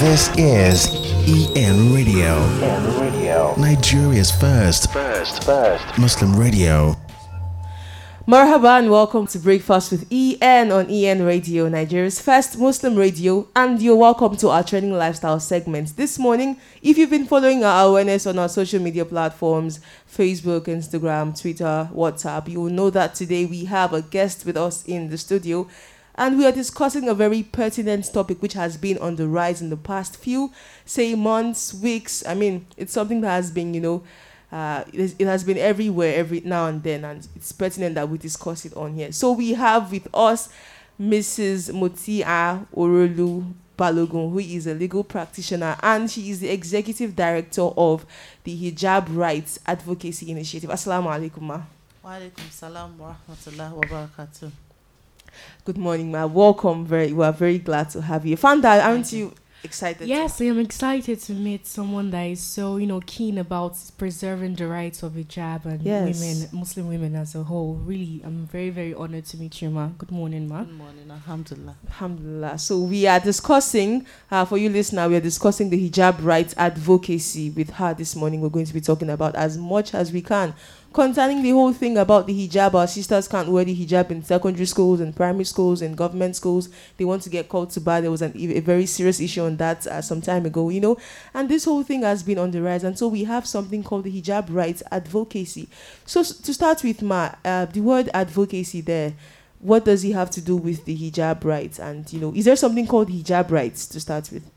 This is EN Radio. EN Radio. Nigeria's first First, first. Muslim radio. Marhaba and welcome to Breakfast with EN on EN Radio, Nigeria's first Muslim radio, and you're welcome to our training lifestyle segment. This morning, if you've been following our awareness on our social media platforms, Facebook, Instagram, Twitter, WhatsApp, you will know that today we have a guest with us in the studio, and we are discussing a very pertinent topic which has been on the rise in the past few, say, months, weeks. I mean, it's something that has been, you know, uh, it, is- it has been everywhere every now and then, and it's pertinent that we discuss it on here. So we have with us Mrs. Mutia Orolu Balogun, who is a legal practitioner and she is the executive director of the Hijab Rights Advocacy Initiative. Assalamu alaikum, ma. Walaikum salam wa wa barakatuh. Good morning, ma. Welcome. Very, we are very glad to have you. Fanda, aren't you excited? Yes, I am excited to meet someone that is so, you know, keen about preserving the rights of hijab and Yes. women, Muslim women as a whole. Really, I'm very, very honored to meet you, ma. Good morning, ma. Good morning, alhamdulillah. Alhamdulillah. So we are discussing, uh, for you listener, we are discussing the hijab rights advocacy with her this morning. We're going to be talking about as much as we can concerning the whole thing about the hijab. Our sisters can't wear the hijab in secondary schools and primary schools and government schools. They want to get called to bar. There was an, a very serious issue on that uh, some time ago, you know. And this whole thing has been on the rise. And so we have something called the hijab rights advocacy. So to start with, Ma, uh, the word advocacy there what does it have to do with the hijab rights and you know is there something called hijab rights to start with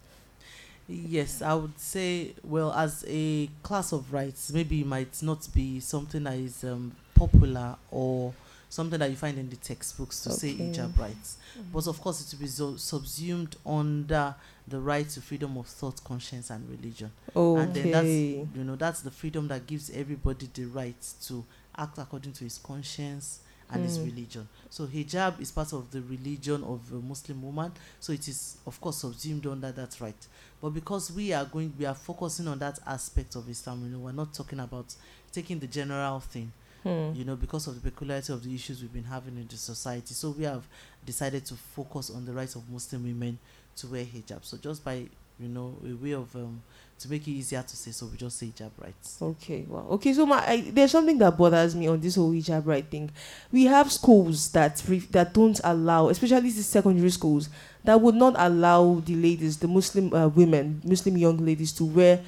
Yes, I would say, well, as a class of rights, maybe it might not be something that is um, popular or something that you find in the textbooks to say hijab rights. But of course, it will be so subsumed under the right to freedom of thought, conscience, and religion. And then that's okay you know that's the freedom that gives everybody the right to act according to his conscience and his Hmm. religion. So hijab is part of the religion of a Muslim woman, so it is of course subsumed under that right. But because we are going, we are focusing on that aspect of Islam. You know, we're not talking about taking the general thing. Hmm. You know, because of the peculiarity of the issues we've been having in the society. So we have decided to focus on the rights of Muslim women to wear hijab. So just by you know a way of um, to make it easier to say, so we just say hijab rights. okay well okay so my I, there's something that bothers me on this whole hijab right thing. We have schools that re- that don't allow especially the secondary schools that would not allow the ladies the muslim uh, women muslim young ladies to wear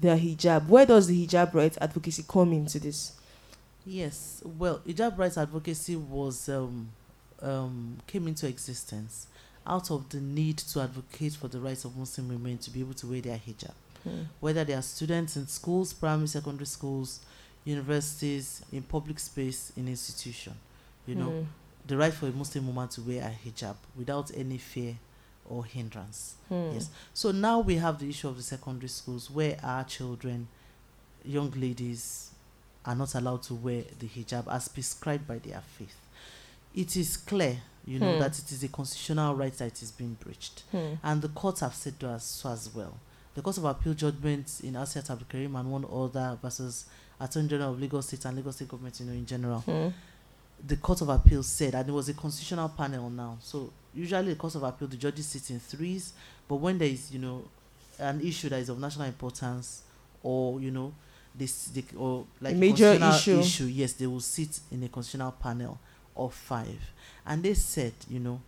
their hijab. Where does the hijab rights advocacy come into this? Yes, well, hijab rights advocacy was um, um, came into existence out of the need to advocate for the rights of Muslim women to be able to wear their hijab, Hmm. whether they are students in schools, primary, secondary schools, universities, in public space, in institution. You know, Hmm. the right for a Muslim woman to wear a hijab without any fear or hindrance. Hmm. Yes. So now we have the issue of the secondary schools where our children, young ladies, are not allowed to wear the hijab as prescribed by their faith. It is clear, you know, Hmm. that it is a constitutional right that is being breached. Hmm. And the courts have said to us so as well. The Court of Appeal judgments in Asiat Abdul Karim and one other versus Attorney General of Lagos State and Lagos State government, you know, in general Hmm. the Court of Appeal said, and it was a constitutional panel now. So usually the Court of Appeal, the judges sit in threes, but when there is, you know, an issue that is of national importance, or you know, this they, or like a major constitutional issue. yes, they will sit in a constitutional panel of five, and they said, you know,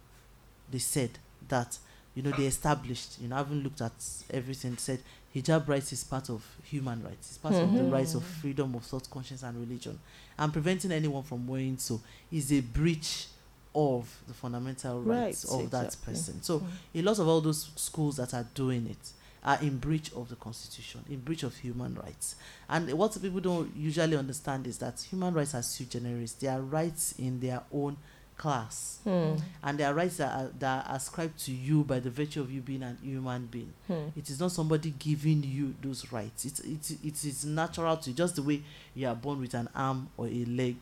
they said that, you know, they established, you know, having looked at everything, said hijab rights is part of human rights, it's part of the Mhm. rights of freedom of thought, conscience, and religion and preventing anyone from wearing so is a breach of the fundamental rights, Rights, of that person. So Mm. a lot of all those schools that are doing it are in breach of the constitution, in breach of human rights. And what people don't usually understand is that human rights are sui generis. They are rights in their own class. Hmm. And they are rights that are, that are ascribed to you by the virtue of you being a human being. Hmm. It is not somebody giving you those rights. It's it, it is natural to you, just the way you are born with an arm or a leg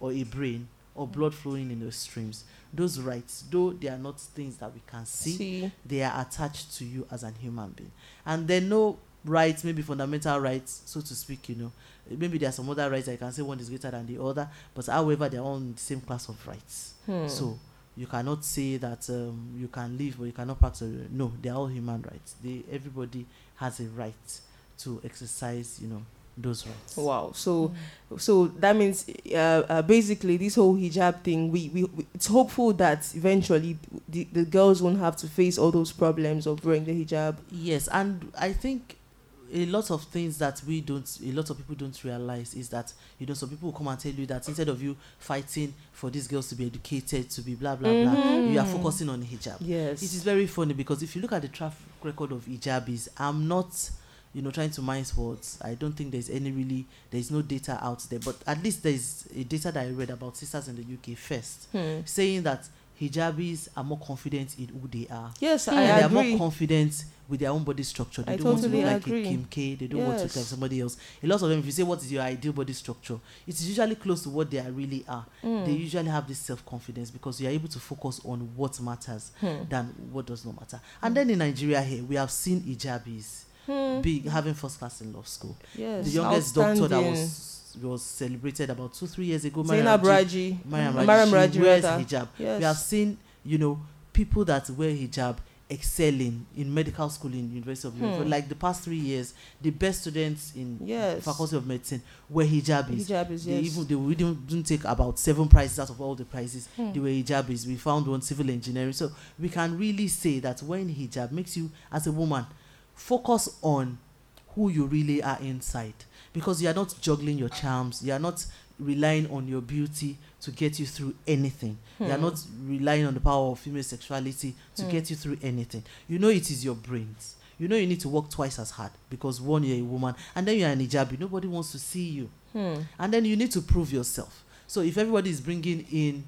or a brain or blood flowing in those streams. Those rights, though they are not things that we can see, See. they are attached to you as an human being. And there are no rights, maybe fundamental rights, so to speak, you know. Maybe there are some other rights I can say one is greater than the other, but however, they're all in the same class of rights. Hmm. So you cannot say that um, you can live or you cannot practice. No, they are all human rights. They everybody has a right to exercise, you know, those rights. Wow. So, so that means uh, uh, basically this whole hijab thing. We, we, we it's hopeful that eventually the, the girls won't have to face all those problems of wearing the hijab. Yes, and I think a lot of things that we don't, a lot of people don't realize is that you know some people will come and tell you that instead of you fighting for these girls to be educated, to be blah blah blah, you are focusing on hijab. Yes. It is very funny because if you look at the track record of hijabis, I'm not, you know, trying to mince words. I don't think there's any really, there's no data out there. But at least there's a data that I read about sisters in the UK first, Hmm. saying that hijabis are more confident in who they are. Yes, Hmm. I they are more confident with their own body structure. They I don't want to totally look like a Kim K. They don't want to look like somebody else. A lot of them, if you say what is your ideal body structure, it's usually close to what they are really are. Hmm. They usually have this self confidence because you are able to focus on what matters Hmm. than what does not matter. And then in Nigeria here, we have seen hijabis Hmm. big having first class in law school. Yes. the youngest doctor that was was celebrated about two three years ago. Zainab Raji. Mariam Mm. Raji, Mariam Raji, wears hijab. Yes. We have seen, you know, people that wear hijab excelling in medical school in University of Ilorin. For Hmm. like the past three years, the best students in Yes. Faculty of Medicine were hijabis. Hijab is They yes. even they would even didn't take about seven prizes out of all the prizes. Hmm. They were hijabis. We found one civil engineering. So we can really say that when hijab makes you as a woman focus on who you really are inside because you are not juggling your charms. You are not relying on your beauty to get you through anything. You are Hmm. not relying on the power of female sexuality to Hmm. get you through anything. You know it is your brains. You know you need to work twice as hard because one you're a woman and then you're an hijabi. Nobody wants to see you Hmm. and then you need to prove yourself so if everybody is bringing in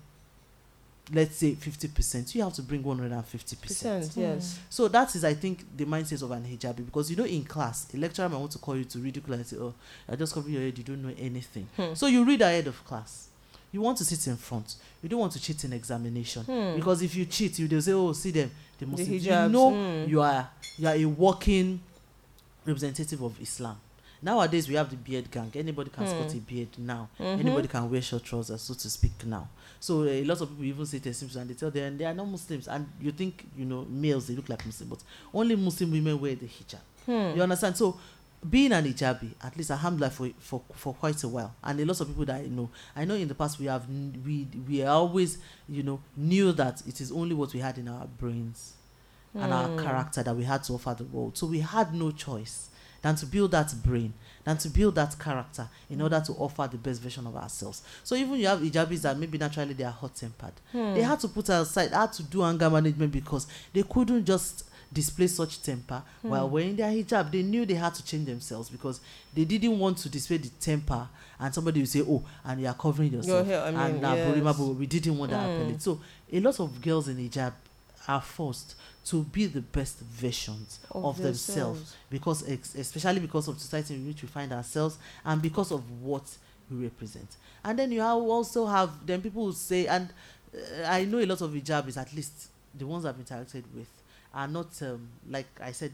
let's say 50% you have to bring 150% Percent. Yes. so that is i think the mindset of an hijabi because you know in class a lecturer might want to call you to ridicule and say oh i just covered your head you don't know anything Hmm. so you read ahead of class you want to sit in front you don't want to cheat in examination Hmm. because if you cheat you they'll say oh see them they The must hijabs, you know hmm. you are you are a walking representative of islam nowadays we have the beard gang anybody can spot Hmm. a beard now Mhm. anybody can wear short trousers so to speak now so a lot of people even say they're Muslims and they tell them they are not muslims and you think you know males they look like muslims but only muslim women wear the hijab Hmm. you understand so being an hijabi at least alhamdulillah for, for for quite a while and a lot of people that i know i know in the past we have we we always you know knew that it is only what we had in our brains and our Hmm. character that we had to offer the world. So we had no choice than to build that brain, than to build that character in order to offer the best version of ourselves. So even you have hijabis that maybe naturally they are hot tempered. Hmm. They had to put aside, had to do anger management because they couldn't just display such temper Hmm. while wearing their hijab. They knew they had to change themselves because they didn't want to display the temper and somebody will say, Oh, and you are covering yourself. hair, I mean, and yes. We didn't want that Hmm. appellate. So a lot of girls in hijab are forced to be the best versions of, themselves because ex- especially because of society in which we find ourselves and because of what we represent and then you have also have then people who say and uh, i know a lot of hijabis at least the ones i've interacted with are not um, like i said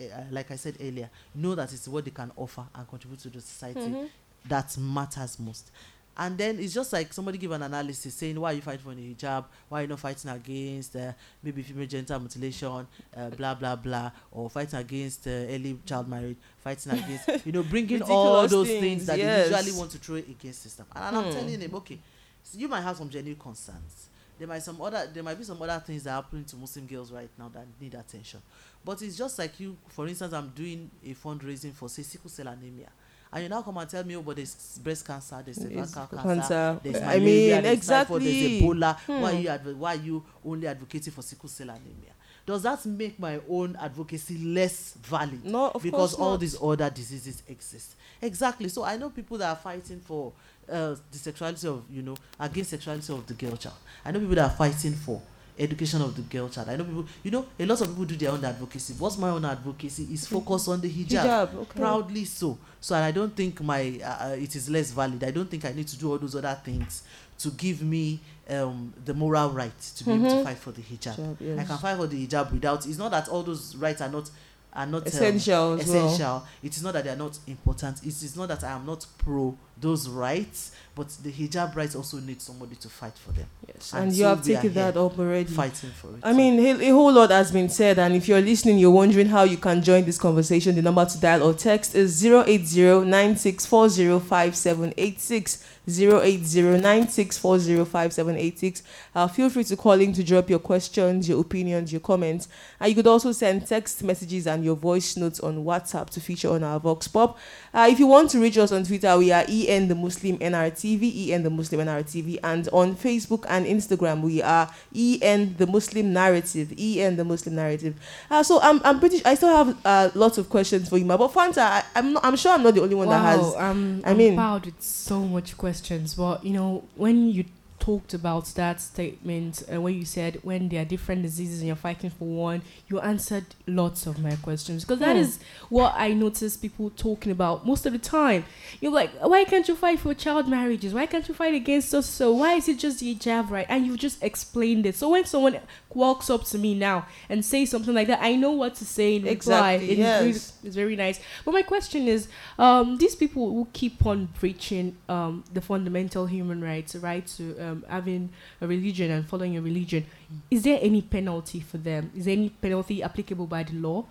uh, like i said earlier know that it's what they can offer and contribute to the society Mhm. that matters most. And then it's just like somebody give an analysis saying why you fight for the hijab, why you not fighting against uh, maybe female genital mutilation, uh, blah blah blah, or fighting against uh, early child marriage, fighting against you know bringing all those things, things, that yes. they usually want to throw against system. And I'm Hmm. telling him, okay, so you might have some genuine concerns. There might some other there might be some other things that are happening to Muslim girls right now that need attention. But it's just like you, for instance, I'm doing a fundraising for say sickle cell anemia. And you now come and tell me, oh, but there's breast cancer, there's cervical cancer, cancer. there's I malaria, mean, there's typhoid, there's exactly. Ebola. Why are Hmm. you adv- why are you only advocating for sickle cell anemia? Does that make my own advocacy less valid? No, of because course all not. these other diseases exist. Exactly. So I know people that are fighting for uh, the sexuality of you know against sexuality of the girl child. I know people that are fighting for education of the girl child. I know people. You know, a lot of people do their own advocacy. What's my own advocacy is focus on the hijab. Hijab, okay. Proudly so. So I don't think my uh, uh, it is less valid. I don't think I need to do all those other things to give me um, the moral right to be able to Mhm. fight for the hijab. Hijab, I can fight for the hijab without. It's not that all those rights are not are not um, Essential well. essential. It is not that they are not important. It is not that I am not pro those rights, but the hijab rights also need somebody to fight for them, Yes, And and you so have taken that up already. fighting for it. I mean, a, a whole lot has been said, and if you're listening, you're wondering how you can join this conversation. The number to dial or text is 080-9640-5786. 080-9640-5786. Uh, feel free to call in to drop your questions, your opinions, your comments. And you could also send text messages and your voice notes on WhatsApp to feature on our Vox Pop. Uh, if you want to reach us on Twitter, we are EN the Muslim NRTV, EN the Muslim NRTV, and on Facebook and Instagram, we are EN the Muslim Narrative, EN the Muslim Narrative. Uh, so I'm, I'm pretty. I still have uh, lots of questions for you, Ma, but Fanta, I, I'm not, I'm sure I'm not the only one that has. I'm, I I'm proud with so much questions. But you know, when you talked about that statement, and when you said when there are different diseases and you're fighting for one, you answered lots of my questions because that Hmm. is what I notice people talking about most of the time. You're like, why can't you fight for child marriages? Why can't you fight against us? So why is it just the hijab right? And you just explained it. So when someone walks up to me now and says something like that, I know what to say in reply. Exactly, It yes. it's very nice. But my question is, um, these people who keep on breaching um, the fundamental human rights, right to um, having a religion and following a religion, is there any penalty for them? Is there any penalty applicable by the law?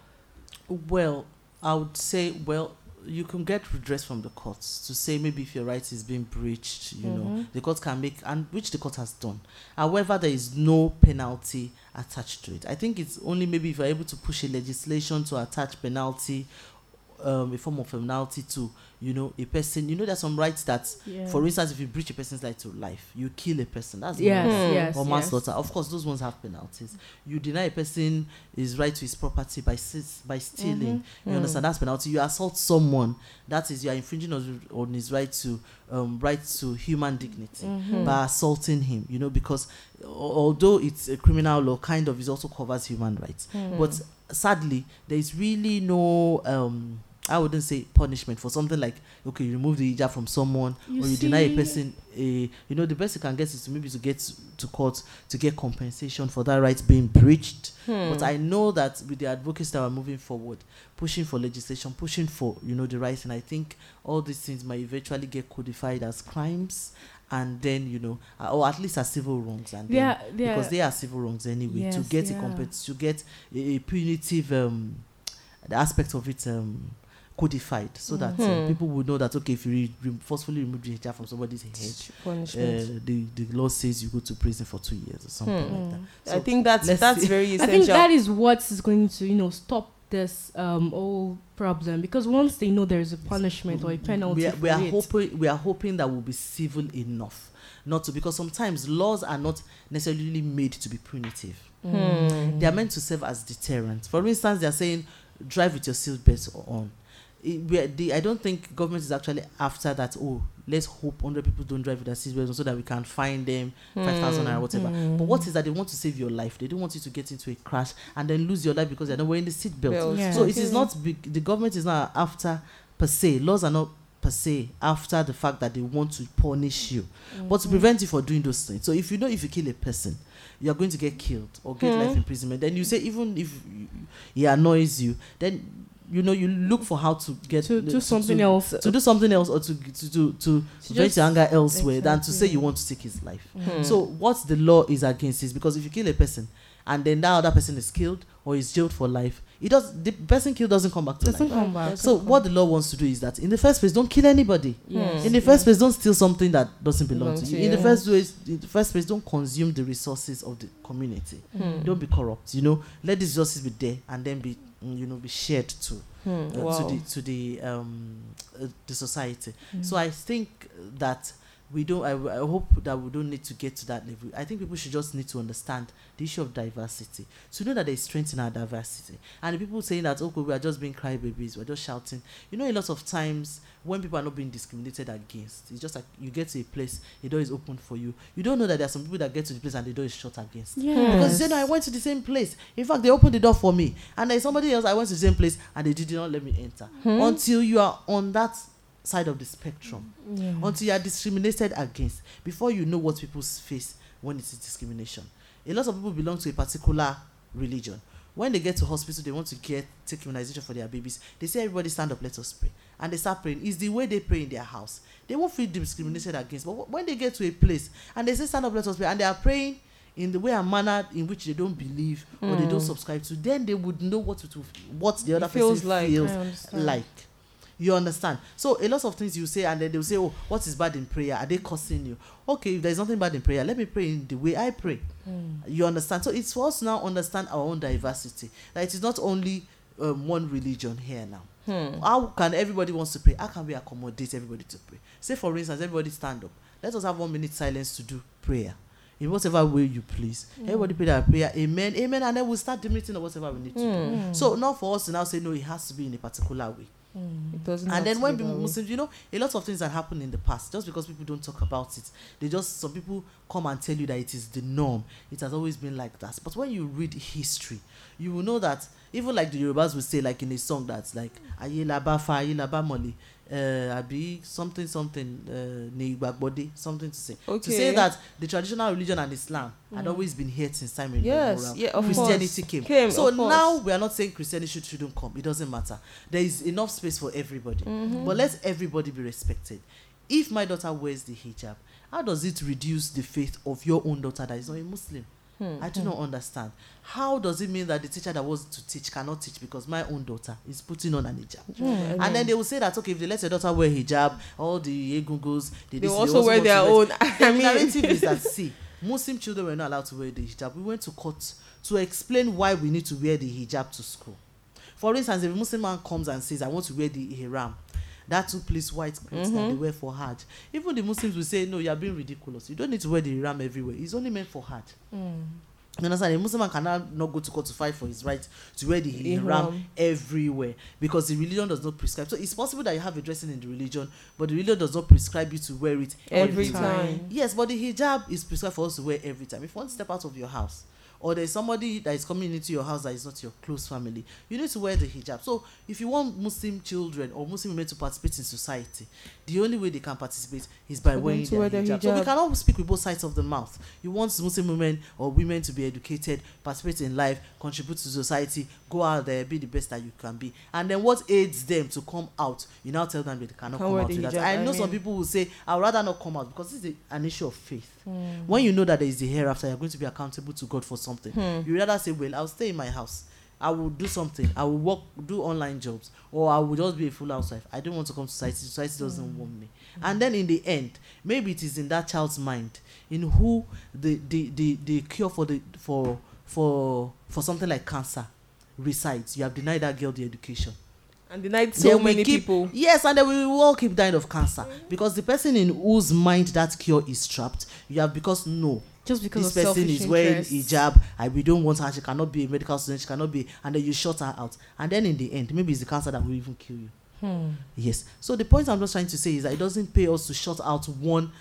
Well, I would say, well, you can get redress from the courts to say maybe if your rights is being breached, you know, Mm-hmm. the court can make, and which the court has done. However, there is no penalty attached to it. I think it's only maybe if you're able to push a legislation to attach penalty, um, a form of penalty to, you know, a person. You know, there's some rights that, Yeah. for instance, if you breach a person's right to life, you kill a person. That's yes, Hmm. yes, or yes. manslaughter. Of course, those ones have penalties. You deny a person his right to his property by by stealing. You Mm. understand that's penalty. You assault someone, that is you are infringing on, on his right to um right to human dignity Mm-hmm. by assaulting him. You know because although it's a criminal law, kind of it also covers human rights. Mm. But sadly, there is really no um. I wouldn't say punishment for something like okay, you remove the hijab from someone You or you deny a person a you know the best you can get is to maybe to get to court to get compensation for that right being breached. Hmm. But I know that with the advocates that are moving forward, pushing for legislation, pushing for you know the rights, and I think all these things might eventually get codified as crimes, and then you know, uh, or at least as civil wrongs, and then, Yeah, yeah. because they are civil wrongs anyway. to Yes, get a yeah. compet- to get a, a punitive um, the aspect of it um codified, so that uh, Mhm. people would know that okay, if you re- re- forcefully remove the hijab from somebody's head, Punishment. uh, the the law says you go to prison for two years or something like that. I think that's that's see. very essential i think that is what is going to, you know, stop this um whole problem because once they know there is a punishment or a penalty we are, we are hoping we are hoping that we'll be civil enough not to because sometimes laws are not necessarily made to be punitive Hmm. they are meant to serve as deterrent for instance they are saying drive with your seatbelt on It- we the, i don't think government is actually after that oh let's hope 100 people don't drive with their seatbelts on so that we can find them 5000 or whatever Hmm. but what is that they want to save your life they don't want you to get into a crash and then lose your life because they're not wearing the seatbelt Belts. Yeah. so it is not big, the government is not after per se. Laws are not per se after the fact that they want to punish you, but to prevent you from doing those things. So if you know if you kill a person, you are going to get killed or get Hmm. life imprisonment. Then you say even if he annoys you, then you know you look for how to get to to- do something to, else. to do something else or to to to, to vent your anger elsewhere than to say Exactly. you want to take his life. Hmm. So what the law is against is because if you kill a person and then that other person is killed or is jailed for life, it does the person killed doesn't come back to doesn't life. come back. So what the law wants to do is that in the first place, don't kill anybody. Yes, In the yes. first place, don't steal something that doesn't belong to you. In the first place, in the first place, don't consume the resources of the community. Hmm. Don't be corrupt. You know, let these resources be there and then be mm, you know be shared to Hmm. uh, Wow. to the to the um uh, the society. Mm. So I think that we don't. I, I hope that we don't need to get to that level. I think people should just need to understand the issue of diversity to know that there is strength in our diversity. And the people saying that okay, we are just being crybabies, we're just shouting. You know, a lot of times when people are not being discriminated against, it's just like you get to a place, the door is open for you. You don't know that there are some people that get to the place and the door is shut against. Because you no, I went to the same place. In fact, they opened the door for me. And there's somebody else, I went to the same place and they did not let me enter. Hmm. Until you are on that side of the spectrum. Yeah. Until you are discriminated against. Before you know what people face when it is discrimination. A lot of people belong to a particular religion. when they get to hospital they want to get take immunization for their babies they say everybody stand up let us pray and they start praying it's the way they pray in their house they won't feel discriminated against but when they get to a place and they say stand up let us pray and they are praying in the way and manner in which they don't believe or they don't subscribe to then they would know what to what the other person like, feels like you understand? So a lot of things you say and then they'll say oh what is bad in prayer? Are they cursing you? Okay if there's nothing bad in prayer let me pray in the way i pray. You understand? So it's for us to now understand our own diversity. That it is not only um, one religion here now. How can everybody wants to pray? How can we accommodate everybody to pray? Say for instance everybody stand up. Let us have one minute silence to do prayer in whatever way you please. Everybody pray their prayer amen amen and then we'll start the meeting or whatever we need to do. So not for us to now say no it has to be in a particular way. It doesn't have and then when people that. Muslims, you know, a lot of things that happened in the past, just because people don't talk about it, they just some people come and tell you that it is the norm. It has always been like that. But when you read history, you will know that even like the Yorubas will say, like in a song that's like Aye laba fa, aye laba mole, uh, abi something something uh, ni body something to say to say Okay. that the traditional religion and Islam had always been here since time Yes, immemorial. yeah, of Christianity course. came. Came, so now we are not saying Christianity should, shouldn't come. It doesn't matter. There is enough space for everybody. Mm-hmm. But let everybody be respected. If my daughter wears the hijab, how does it reduce the faith of your own daughter that is not a Muslim? Hmm, I do not understand. How does it mean that the teacher that was to teach cannot teach because my own daughter is putting on an hijab? Hmm, And then they will say that okay, if they let your daughter wear hijab, all the egunguns, they, They this, also wear their own. I the mean, narrative is that see, Muslim children were not allowed to wear the hijab. We went to court to explain why we need to wear the hijab to school. For instance, if a Muslim man comes and says, "I want to wear the ihram," that two place white clothes that they Mm-hmm. wear for Hajj, even the Muslims will say, "No, you are being ridiculous. You don't need to wear the ihram everywhere. It's only meant for Hajj." Mm. You understand? A Muslim man cannot not go to court to fight for his right to wear the ihram Ihram. everywhere because the religion does not prescribe. So it's possible that you have a dressing in the religion, but the religion does not prescribe you to wear it every everywhere. time. Yes, but the hijab is prescribed for us to wear every time. If you want to step out of your house, or there's somebody that is coming into your house that is not your close family, you need to wear the hijab. So if you want Muslim children or Muslim women to participate in society, the only way they can participate is by wearing their wear the hijab. So we hijab. cannot speak with both sides of the mouth. You want Muslim women or women to be educated, participate in life, contribute to society, go out there, be the best that you can be. And then what aids them to come out? You now tell them they cannot Can't come out with that. hijab, I I know some mean- people will say, I'd rather not come out because this is a- an issue of faith. Hmm. When you know that there is the hereafter, you're going to be accountable to God for something. Hmm. You rather say, Well, I'll stay in my house. I will do something. I will work, do online jobs, or I will just be a full housewife. I don't want to come to society. Society doesn't hmm. want me. And then in the end, maybe it is in that child's mind, in who the the the, the cure for the for for for something like cancer resides. You have denied that girl the education. And denied so Then many keep- people. Yes, and then we will all keep dying of cancer because the person in whose mind that cure is trapped, you have because no, Just because this person is wearing interests. hijab. I we don't want her. She cannot be a medical student. She cannot be, and then you shut her out. And then in the end, maybe it's the cancer that will even kill you. Hmm. Yes. So the point I'm just trying to say is that it doesn't pay us to shut out one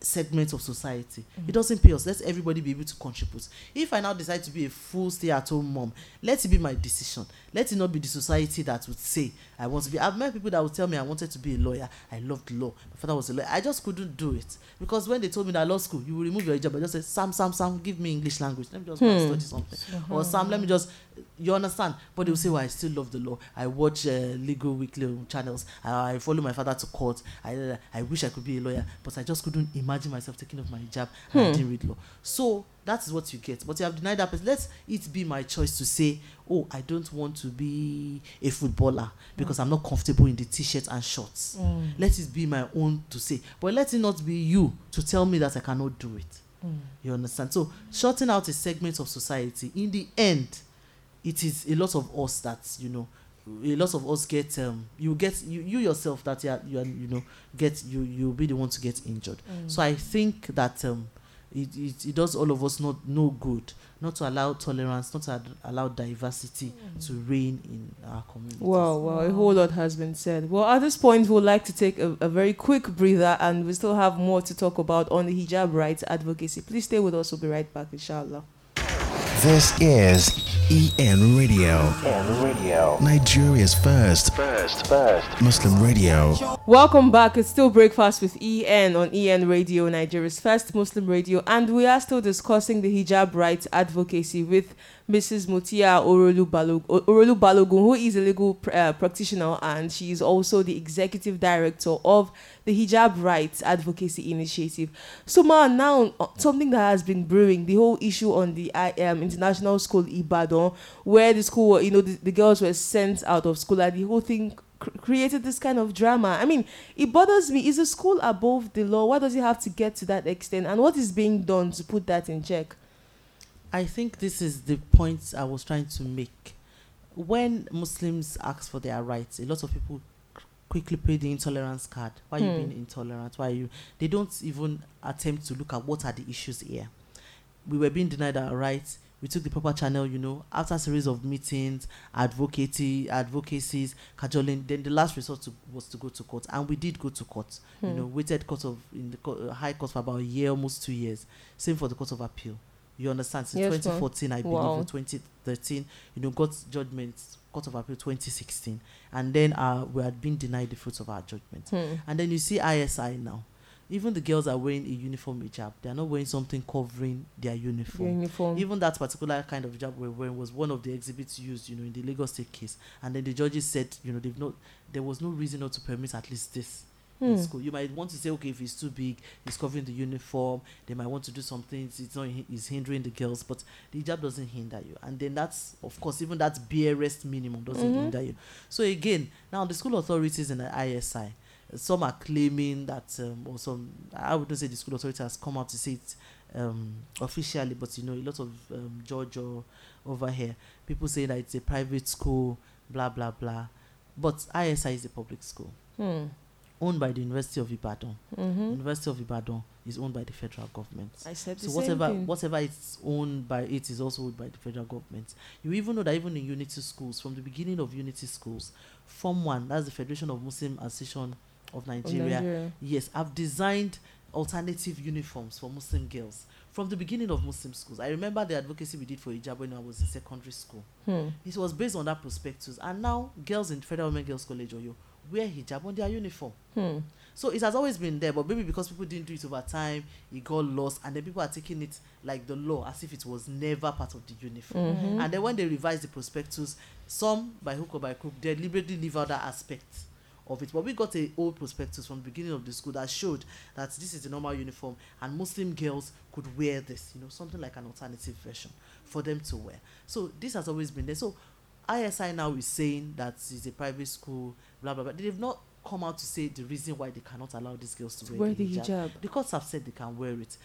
segment of society. It doesn't pay us. Let everybody be able to contribute. If I now decide to be a full stay-at-home mom, let it be my decision. Let it not be the society that would say I want to be. I've met people that would tell me I wanted to be a lawyer. I loved law. My father was a lawyer. I just couldn't do it because when they told me that law school you will remove your hijab, I just said Sam, Sam, Sam, give me English language. Let me just and study something. Or Sam, let me just. You understand? But they will say, "Well, I still love the law. I watch uh, legal weekly channels. I, I follow my father to court. I I wish I could be a lawyer, but I just couldn't imagine myself taking off my hijab and I didn't read law. So that is what you get. But you have denied that person. Let it be my choice to say, "Oh, I don't want to be a footballer because I'm not comfortable in the t-shirt and shorts." Let it be my own to say. But let it not be you to tell me that I cannot do it. You understand? So shutting out a segment of society in the end it is a lot of us that you know a lot of us get um you get you, you yourself that you are, you are you know get you you'll be the one to get injured so i think that um it, it, it does all of us not no good not to allow tolerance not to ad- allow diversity mm. to reign in our community Wow, wow, a whole lot has been said. Well, at this point, we'd like to take a, a very quick breather and we still have more to talk about on the hijab rights advocacy. Please stay with us. We'll be right back, inshallah. This is EN Radio, EN radio. Nigeria's first First, first. Muslim radio. Welcome back. It's still Breakfast with EN on EN Radio, Nigeria's first Muslim radio, and we are still discussing the hijab rights advocacy with Mrs. Mutia Orolu Balog- Orolu Balogun, who is a legal uh, practitioner and she is also the executive director of the Hijab Rights Advocacy Initiative. So, Ma, now uh, something that has been brewing the whole issue on the um, international school Ibadan, where the school, you know, the, the girls were sent out of school, and the whole thing created this kind of drama. I mean, it bothers me. Is the school above the law? Why does it have to get to that extent? And what is being done to put that in check? I think this is the point I was trying to make. When Muslims ask for their rights, a lot of people quickly play the intolerance card. Why are you Hmm. being intolerant? Why are you? They don't even attempt to look at what are the issues here. We were being denied our rights. We took the proper channel, you know, after a series of meetings, advocacy, advocacies, cajoling. Then the last resort to, was to go to court, and we did go to court. You Hmm. know, waited court of in the court, uh, high court for about a year, almost two years. Same for the court of appeal. You understand? Since Yes, ma'am. 2014, I believe, Wow. or 2013, you know, got judgments, Court of Appeal 2016, and then uh, we had been denied the fruits of our judgment. Hmm. And then you see ISI now. Even the girls are wearing a uniform hijab. They are not wearing something covering their uniform. uniform. Even that particular kind of hijab we're wearing was one of the exhibits used, you know, in the Lagos State case. And then the judges said, you know, they've not, there was no reason not to permit at least this in Hmm. school. You might want to say, okay, if it's too big, it's covering the uniform. They might want to do something. It's not. It's hindering the girls, but the hijab doesn't hinder you. And then that's, of course, even that barest minimum doesn't Mhm. hinder you. So again, now the school authorities and the ISI, some are claiming that, um, or some, I wouldn't say the school authority has come out to say it um, officially, but you know, a lot of um, George or over here, people say that it's a private school, blah blah blah. But ISI is a public school Hmm. Owned by the University of Ibadan. Mhm. University of Ibadan is owned by the federal government. I said the So same whatever whatever it's owned by it is also owned by the federal government. You even know that even in Unity schools, from the beginning of Unity schools, Form One, that's the Federation of Muslim Association of Of Nigeria, Nigeria. yes, I've designed alternative uniforms for Muslim girls from the beginning of Muslim schools. I remember the advocacy we did for hijab when I was in secondary school. Hmm. It was based on that prospectus, and now girls in Federal Women Girls College Oyo wear hijab on their uniform. Hmm. So it has always been there, but maybe because people didn't do it over time, it got lost, and then people are taking it like the law as if it was never part of the uniform. Mhm. And then when they revised the prospectus, some by hook or by crook deliberately leave out that aspect of it. But we got a old prospectus from the beginning of the school that showed that this is the normal uniform, and Muslim girls could wear this, you know, something like an alternative version for them to wear. So this has always been there. So ISI now is saying that it's a private school, blah blah blah. They've not come out to say the reason why they cannot allow these girls to, Wear the hijab. the courts have said they can wear it.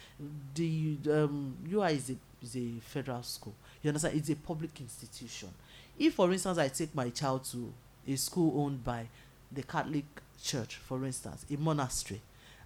The um, UI is a is a federal school. You understand? It's a public institution. If, for instance, I take my child to a school owned by the Catholic Church, for instance, a monastery,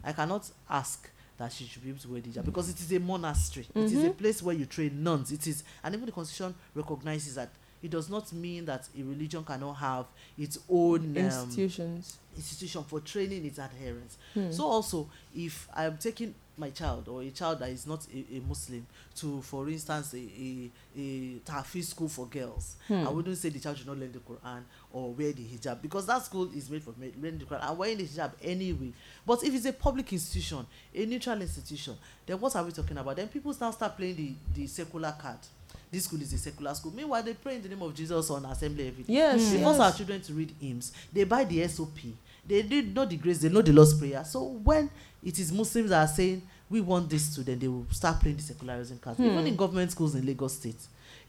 I cannot ask that she should be able to wear the hijab because it is a monastery. It is a Mhm. place where you train nuns. It is, and even the constitution recognizes that it does not mean that a religion cannot have its own um, Institutions. institution for training its adherents. Hmm. So also, if I am taking my child or a child that is not a, a Muslim to, for instance, a a, a Tahfiz school for girls, Hmm. I wouldn't say the child should not learn the Quran or wear the hijab because that school is made for learning the Quran and wearing the hijab anyway. But if it's a public institution, a neutral institution, then what are we talking about? Then people now start playing the the secular card. This school is a secular school. Meanwhile, they pray in the name of Jesus on assembly every day. Yes, They yes. force our children to read hymns. They buy the SOP. They did know the grace. They know the Lord's prayer. So when it is Muslims that are saying we want this to, then they will start playing the secularism card. Hmm. Even in government schools in Lagos State,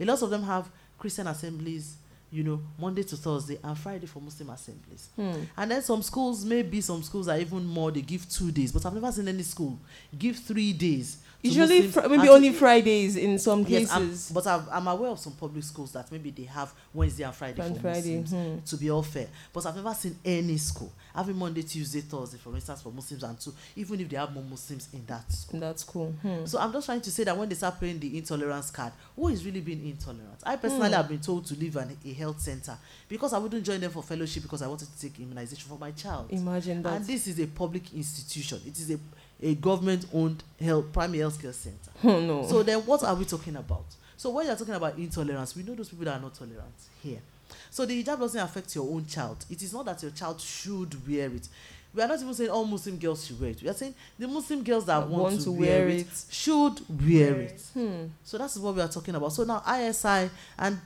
a lot of them have Christian assemblies. You know, Monday to Thursday and Friday for Muslim assemblies. Hmm. And then some schools, maybe some schools are even more. They give two days, but I've never seen any school give three days. Usually, Muslims fr- maybe only Fridays in some Yes, I'm- cases. but I've, I'm aware of some public schools that maybe they have Wednesday and Friday for Friday. Muslims Hmm. to be all fair. But I've never seen any school having Monday, Tuesday, Thursday, for instance, for Muslims and two, even if they have more Muslims in that school. That's cool. Hmm. So I'm just trying to say that when they start playing the intolerance card, who is really being intolerant? I personally Hmm. have been told to leave an, a health center because I wouldn't join them for fellowship because I wanted to take immunization for my child. Imagine that. And this is a public institution. It is a, a government-owned health primary health care center. oh no. So then what are we talking about? So when you're talking about intolerance, we know those people that are not tolerant here. So the hijab doesn't affect your own child. It is not that your child should wear it. we are not even saying all muslim girls should wear it we are saying the muslim girls that That want, want to, to wear, wear it, it. should wear Wear it Hmm. so that's what we are talking about so now isi and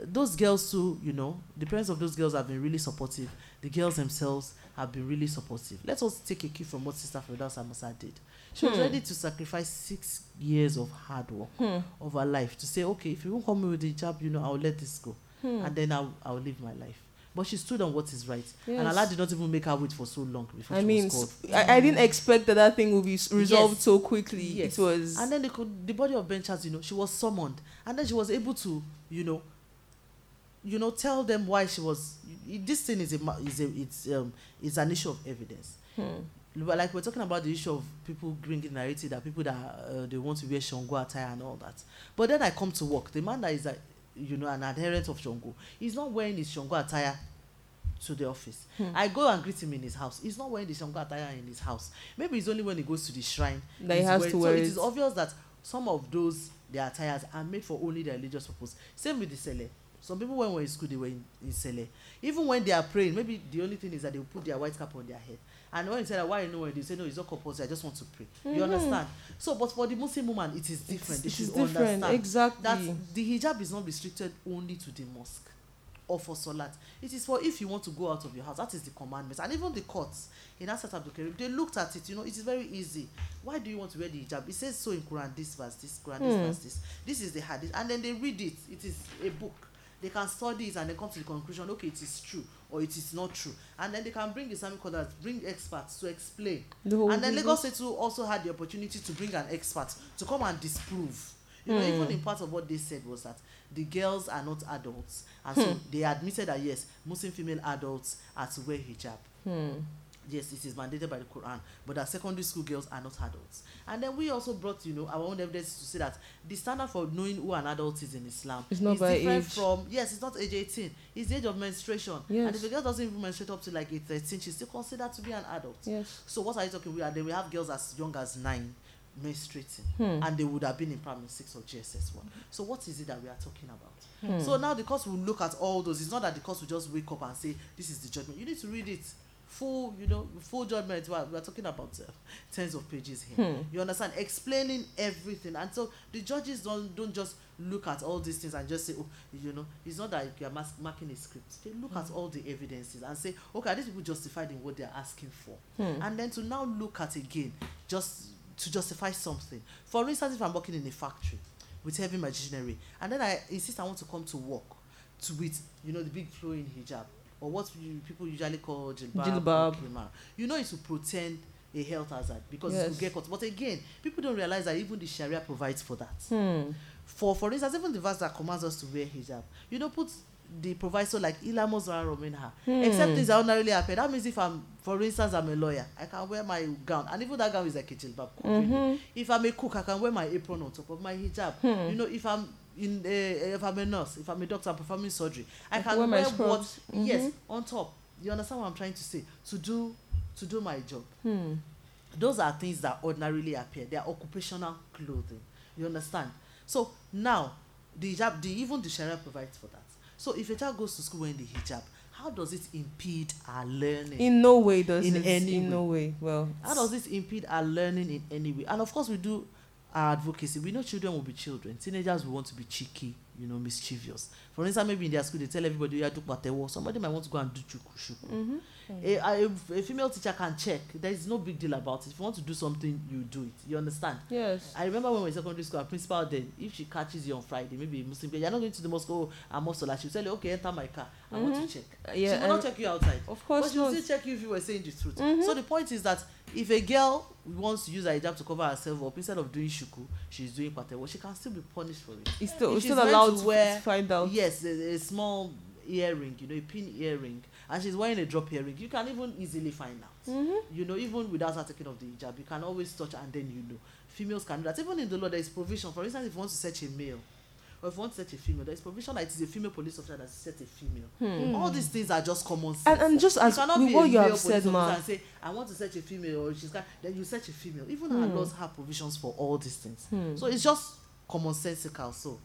those girls too you know the parents of those girls have been really supportive the girls themselves have been really supportive let us take a cue from what sister Firdaus Amasa did she was Hmm. ready to sacrifice six years of hard work Hmm. of her life to say okay if you won't come with the job, you know i'll let this go Hmm. and then I'll, I'll live my life but she stood on what is right and Yes. allah did not even make her wait for so long before I she mean, was called I, I didn't expect that that thing would be resolved Yes. so quickly. Yes. It was. and then they could the body of benchers you know she was summoned and then she was able to you know you know tell them why she was this thing is a is a it's um is an issue of evidence Hmm. like we're talking about the issue of people bringing narrative that people that uh, they want to wear Shango attire and all that. But then I come to work. The man that is a, you know an adherent of Shango, he's not wearing his Shango attire to the office. Hmm. I go and greet him in his house. He's not wearing the Shango attire in his house. Maybe it's only when he goes to the shrine That he has wearing- to wear so it. it is obvious that some of those their attires are made for only their religious purpose. Same with the sele. Some people when we were in school they were in, in sele. Even when they are praying, maybe the only thing is that they will put their white cap on their head. And when you say that why you know when they say no, it's not compulsory. I just want to pray. You Mhm. understand? So, but for the Muslim woman, it is different. they It should is different. understand Exactly. that the hijab is not restricted only to the mosque or for salat. It is for if you want to go out of your house. That is the commandment. And even the courts in Asat Abdul Karim, they looked at it. You know, it is very easy. Why do you want to wear the hijab? It says so in Quran. This verse, this Quran, this Hmm. verse, this. This is the hadith, and then they read it. It is a book. They can study it and then come to the conclusion. Okay, it is true or it is not true, and then they can bring Islamic scholars, bring experts to explain The and then Lagos State too also had the opportunity to bring an expert to come and disprove. You know, Hmm. even in part of what they said was that the girls are not adults, and so Hmm. they admitted that yes, Muslim female adults are to wear hijab. Hmm. Yes, it is mandated by the Quran, but that secondary school girls are not adults. And then we also brought, you know, our own evidence to say that the standard for knowing who an adult is in Islam It's not is by different age. from yes, it's not age 18, it's the age of menstruation. Yes. And if a girl doesn't even menstruate up to like age 13, she's still considered to be an adult. Yes. So what are you talking about? Then we have girls as young as nine menstruating, Hmm. and they would have been in primary six or JSS one. So what is it that we are talking about? Hmm. So now the course will look at all those. It's not that the course will just wake up and say this is the judgment. You need to read it full. You know, full judgment. We are, we are talking about uh, tens of pages here. Hmm. You understand? Explaining everything, and so the judges don't don't just look at all these things and just say, oh, you know, it's not that you are mas- marking a script. They look at all the evidences and say, okay, are these people justified in what they are asking for? Hmm. and then to now look at again just to justify something for instance if i'm working in a factory with heavy machinery and then i insist i want to come to work to with you know the big flowing hijab or what you, people usually call jilbab, Jilbab. you know it's to pretend a health hazard because it Yes. could get caught but again people don't realize that even the sharia provides for that Hmm. for for instance even the verse that commands us to wear hijab you know put the proviso like ilamos rominha Hmm. except things that ordinarily happen that means if i'm for instance i'm a lawyer i can wear my gown and even that gown is like a jilbab Mhm. if i'm a cook i can wear my apron on top of my hijab Hmm. you know if i'm in a, if i'm a nurse if i'm a doctor I'm performing surgery i, can wear wear, what scrubs. yes mm-hmm. on top you understand what i'm trying to say to do to do my job Hmm. those are things that ordinarily appear they are occupational clothing you understand so now the hijab the even the sharia provides for that so if a child goes to school wearing the hijab how does it impede our learning In no way does In it. any in way. no way. Well. how does it impede our learning in any way and of course we do our advocacy. We know children will be children. Teenagers will want to be cheeky you know mischievous. For instance maybe in their school they tell everybody yeah do patewo somebody might want to go and do chuku shuku Mm-hmm. a, a, a female teacher can check there is no big deal about it if you want to do something you do it you understand Yes. I remember when we were in secondary school, our principal then, if she catches you on Friday, maybe a Muslim you're not going to the mosque, oh, I'm also like, she'll tell you, okay, enter my car, I want Mhm. to check. Uh, she yeah. will not check you outside. of But course she'll not. still check you if you were saying the truth. Mhm. So the point is that if a girl wants to use her hijab to cover herself up, instead of doing shuku, she's doing patewo, she can still be punished for it. It's still, if it's still allowed to to, wear- to find out. Yes, a, a small earring, you know, a pin earring, and she's wearing a drop earring, you can even easily find out. Mm-hmm. you know even without her taking off the hijab you can always touch and then you know. Females can do that. Even in the law there is provision. For instance if you want to search a male or if you want to search a female there is provision that it is a female police officer that set a female. Hmm. all these things are just common sense And, and just you as cannot with what you have said, ma, and say i want to search a female or she's got then you search a female. Even our Hmm. laws have provisions for all these things. Hmm. so it's just commonsensical so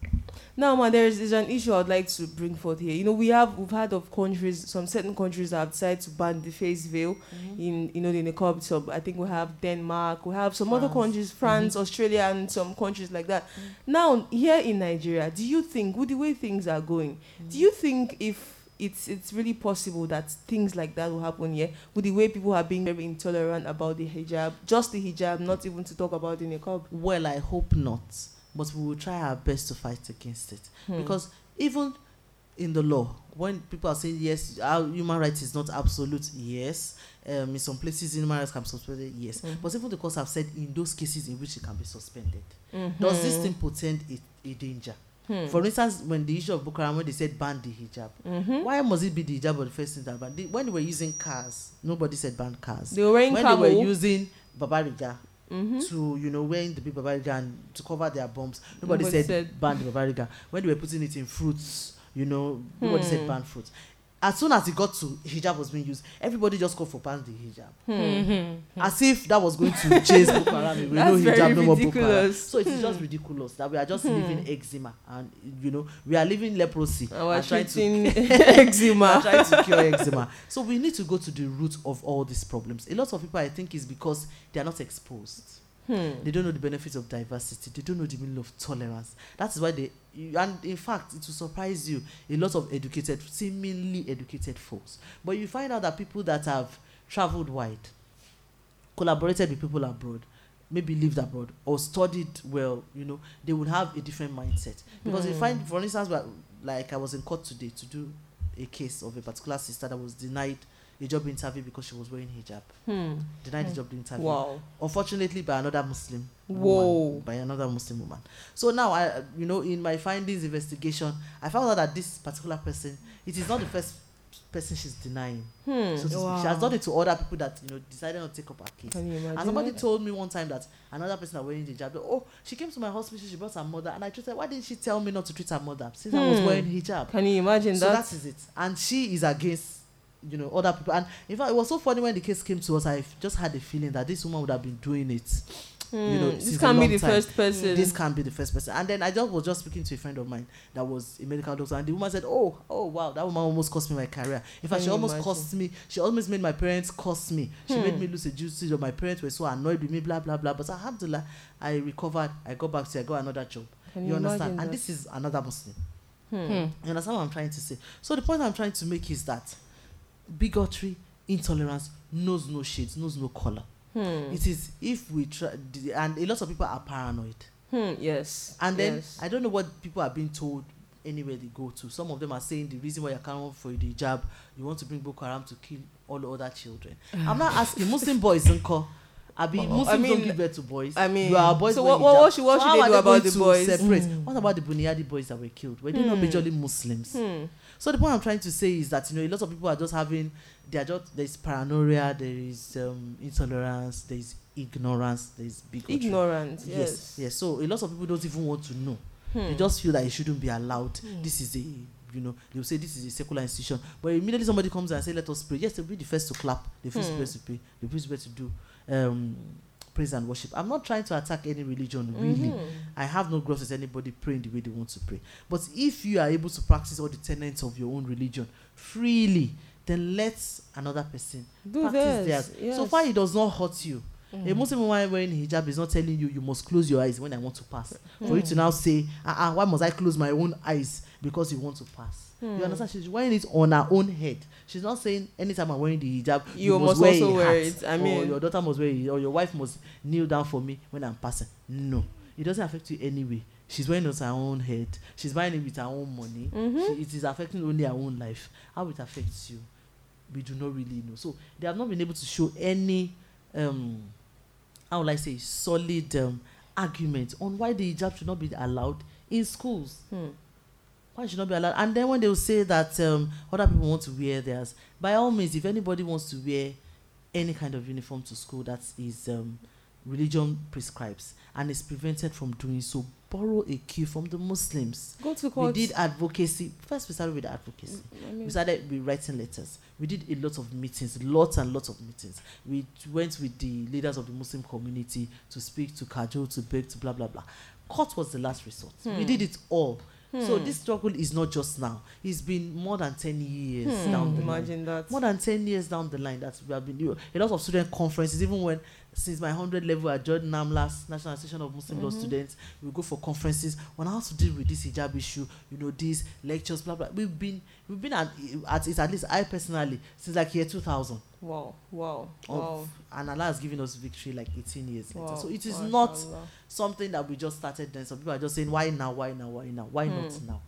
Now, man, there is, is an issue I'd like to bring forth here. You know, we have we've heard of countries, some certain countries have decided to ban the face veil Mm-hmm. in you know in the club. So I think we have Denmark, we have some other France. Mm-hmm. countries, France, Australia, and some countries like that. Now, here in Nigeria, do you think with the way things are going, do you think if it's it's really possible that things like that will happen here with the way people are being very intolerant about the hijab, just the hijab, not even to talk about the niqab. Well, I hope not, but we will try our best to fight against it Hmm. because even in the law, when people are saying yes, our human rights is not absolute, yes. Um, in some places, human rights can be suspended, yes. Mhm. But even the courts have said in those cases in which it can be suspended, Mhm. does this thing portend a, a danger? Hmm. For instance, when the issue of Boko Haram, when they said ban the hijab, Mhm. why must it be the hijab or the first thing that ban? When they were using cars, nobody said ban cars. They were wearing when camo. they were using babariga Mhm. to you know wearing the big babariga and to cover their bombs, nobody, Nobody said, said- ban the babariga. When they were putting it in fruits, you know, nobody Hmm. said ban fruits. As soon as it got to hijab was being used, everybody just called for ban the hijab, Hmm. as if that was going to chase Boko Haram. no very hijab, no more Boko Haram. So it is Hmm. just ridiculous that we are just Hmm. living eczema and you know we are living leprosy. Was and trying to we eczema. trying to cure eczema. So we need to go to the root of all these problems. A lot of people, I think, is because they are not exposed. Hmm. They don't know the benefits of diversity. They don't know the meaning of tolerance. That is why they, and in fact, it will surprise you. A lot of educated, seemingly educated folks, but you find out that people that have traveled wide, collaborated with people abroad, maybe lived abroad or studied well, you know, they would have a different mindset. Because you Hmm. find, for instance, like I was in court today to do a case of a particular sister that was denied a job interview because she was wearing hijab. Hmm. Denied the job interview Wow. unfortunately by another muslim Whoa. woman, by another muslim woman so now i you know in my findings investigation i found out that this particular person it is not the first person she's denying Hmm. so. Wow. she has done it to other people that you know decided not to take up her case Can you imagine? and somebody told me one time that another person that wearing hijab oh she came to my hospital she brought her mother and i treated her. why didn't she tell me not to treat her mother since i was Hmm. wearing hijab Can you imagine so that? that is it and she is against you know other people and in fact it was so funny when the case came to us i just had the feeling that this woman would have been doing it You know, this since a can be the time. first person. this can be the first person and then i just was just speaking to a friend of mine that was a medical doctor and the woman said oh oh wow that woman almost cost me my career in fact Can she almost imagine? cost me she almost made my parents cost me she Hmm. made me lose a juicy job my parents were so annoyed with me blah blah blah but alhamdulillah i recovered i got back to i got another job Can you, you, understand and this is another muslim Hmm. you understand what I'm trying to say? So the point I'm trying to make is that bigotry, intolerance knows no shades, knows no color. Hmm. It is if we try, and a lot of people are paranoid. Hmm. Yes. And then yes. I don't know what people are being told anywhere they go to. Some of them are saying the reason why you're coming for the job, you want to bring Boko Haram to kill all the other children. I'm not asking Muslim boys uncle. I mean, Muslims I mean- don't give birth to boys. I mean, you are boys so what- what- what should- what So should how they are do about the to boys? Separate? Mm. What about the Bunyadi boys that were killed? Were they not Hmm. majorly Muslims? Hmm. So the point I'm trying to say is that you know a lot of people are just having they are just there is paranoia, there is um, intolerance, there is ignorance, there is bigotry. Ignorance. Yes, Yes. yes. So a lot of people don't even want to know. Hmm. They just feel that it shouldn't be allowed. Hmm. This is a you know they'll say this is a secular institution, but immediately somebody comes and say let us pray. Yes, they'll be the first to clap, the first Hmm. person to pray, the first person to do um, praise and worship. I'm not trying to attack any religion really. Mhm. I have no grudge with anybody praying the way they want to pray. But if you are able to practice all the tenets of your own religion freely, then let another person Do practice this. theirs. Yes. So far, it does not hurt you. A Mm. Muslim woman wearing hijab is not telling you you must close your eyes when I want to pass. For you to Mm. now say, ah, uh why must I close my own eyes because you want to pass? Mm. You understand? She's wearing it on her own head. She's not saying anytime I'm wearing the hijab, You must, must wear also wear it. I or mean- your daughter must wear it, or your wife must kneel down for me when I'm passing. No, it doesn't affect you anyway. She's wearing it on her own head. She's buying it with her own money. Mhm. She, it is affecting only her own life. How it affects you, we do not really know. So they have not been able to show any, um, how will I say, solid um, argument on why the hijab should not be allowed in schools. Hmm. Why should not be allowed? And then when they will say that um, other people want to wear theirs, by all means, if anybody wants to wear any kind of uniform to school that is um, religion prescribes and is prevented from doing so, borrow a cue from the Muslims. Go to court. We did advocacy. First, we started with advocacy. I mean, We started with writing letters. We did a lot of meetings, lots and lots of meetings. We went with the leaders of the Muslim community to speak to Kajol, to beg, to blah blah blah. Court was the last resort. We Hmm. did it all. So Hmm. this struggle is not just now. It's been more than ten years Hmm. down the line. Imagine that. More than ten years down the line that we have been know, a lot of student conferences. Even when since my hundred level at joined NAMLAS National Association of Muslim Law Mhm. Students, we go for conferences on how to deal with this hijab issue. You know, these lectures, blah blah. We've been we've been at, at it at least I personally since like year two thousand. Wow. Wow. Of- Wow. And Allah has given us victory like 18 years later. So it is Mashallah. not something that we just started then. Some people are just saying, why now, why now, why now? Why not Hmm. now?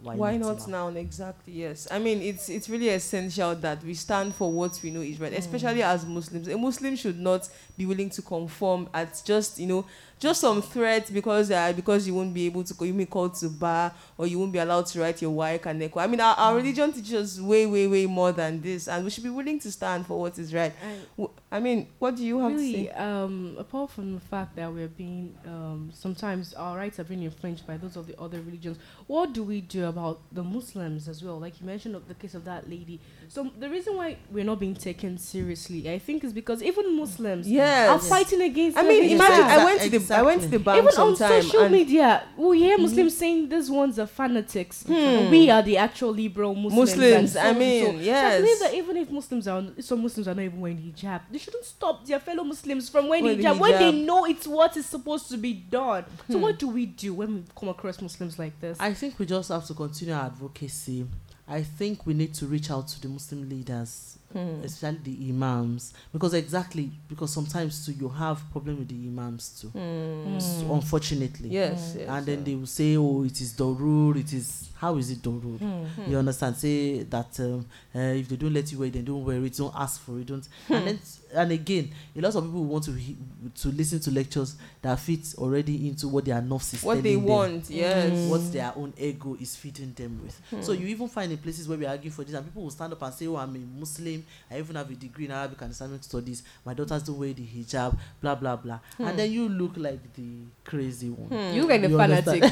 Why, not now? Exactly. Yes. I mean, it's it's really essential that we stand for what we know is right, especially as Muslims. A Muslim should not be willing to conform at just you know just some threats because uh, because you won't be able to you may call to bar or you won't be allowed to write your WAEC and NECO. I mean, our, our religion teaches way way way more than this, and we should be willing to stand for what is right. I mean, what do you have to say? um, apart from the fact that we're being um, sometimes our rights are being infringed by those of the other religions, what do we do about the Muslims as well? Like you mentioned of the case of that lady. So the reason why we're not being taken seriously, I think, is because even Muslims Yes. are fighting against. I mean, hijab. imagine I went to the I went to the bank even on social Mm-hmm. media, we hear Muslims saying these ones are fanatics. Hmm. We are the actual liberal Muslims. Muslims, so I mean, so. So I believe that even if Muslims are, some Muslims are not even wearing hijab, they shouldn't stop their fellow Muslims from wearing Wearing hijab, when they know it's what is supposed to be done. So Hmm. what do we do when we come across Muslims like this? I think we just have to continue our advocacy. I think we need to reach out to the Muslim leaders, Hmm. especially the imams, because exactly because sometimes too you have problem with the imams too. Hmm. S- unfortunately. Yes, yes. and then they will say, "Oh, it is the rule. It is how is it Dorur? Hmm. You understand? Say that um, uh, if they don't let you wear, it, then don't wear it. Don't ask for it. Don't. Hmm. And then and again, a lot of people want to he- to listen to lectures that fit already into what their nafs is what they telling them want, yes. what their own ego is feeding them with. Hmm. So you even find in places where we argue for this, and people will stand up and say, "Oh, I'm a Muslim. I even have a degree in Arabic and Islamic studies. My daughters don't wear the hijab. Blah blah blah." Hmm. And then you look like the crazy one. Hmm. you like the You fanatic.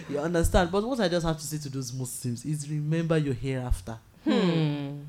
You understand? But what I just have to say to those Muslims is remember your hereafter. Hmm.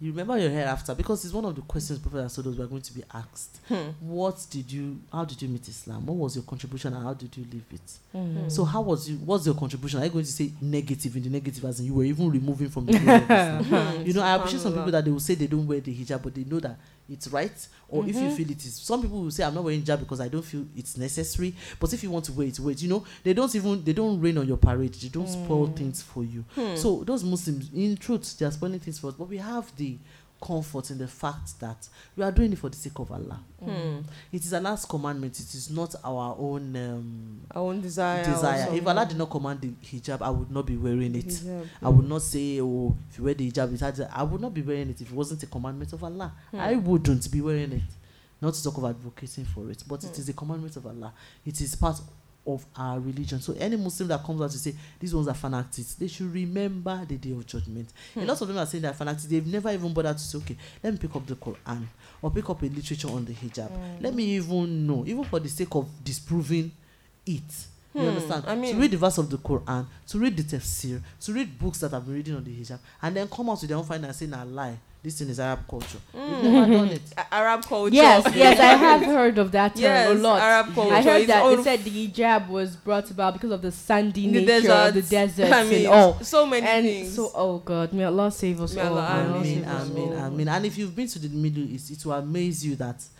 You remember your hereafter because it's one of the questions Prophet and Sodos were going to be asked. Hmm. What did you? How did you meet Islam? What was your contribution and how did you live it? Hmm. So how was you? What's your contribution? Are you going to say negative in the negative as in you were even removing from the. You know, I appreciate some people that they will say they don't wear the hijab, but they know that it's right. Or if you Mhm. feel it is, some people will say I'm not wearing hijab because I don't feel it's necessary. But if you want to wear it, wear. You know, they don't even they don't rain on your parade. They don't spoil things for you. Hmm. So those Muslims, in truth, they are spoiling things for us. But we have the comfort in the fact that we are doing it for the sake of Allah. Hmm. It is Allah's commandment. It is not our own um, our own desire. desire. If. Allah did not command the hijab, I would not be wearing it. Hijab. I would not say, oh, if you wear the hijab, hard. I would not be wearing it if it wasn't a commandment of Allah. Hmm. I wouldn't be wearing it. Not to talk of advocating for it, but it Hmm. is a commandment of Allah. It is part of our religion. So any Muslim that comes out to say these ones are fanatics, they should remember the day of judgment. A Hmm. lot of them are saying they're fanatics. They've never even bothered to say, okay, let me pick up the Quran or pick up a literature on the hijab. Hmm. Let me even know, even for the sake of disproving it. You Hmm, understand? I mean- to read the verse of the Quran, to read the tafsir, to read books that I've been reading on the hijab, and then come out with their own finding and say, nah, lie. This thing is Arab culture. Hmm. We've never done it. A- Arab culture. yes, yes, I have heard of that term yes, a lot. Arab culture. I heard It's that all they said the hijab was brought about because of the sandy the nature of the deserts. deserts I mean, and all. so many And things. so, oh God, may Allah save us May all. Allah- May Allah Ameen, Amen, save us amen, all. amen. And if you've been to the Middle East, it will amaze you that uh,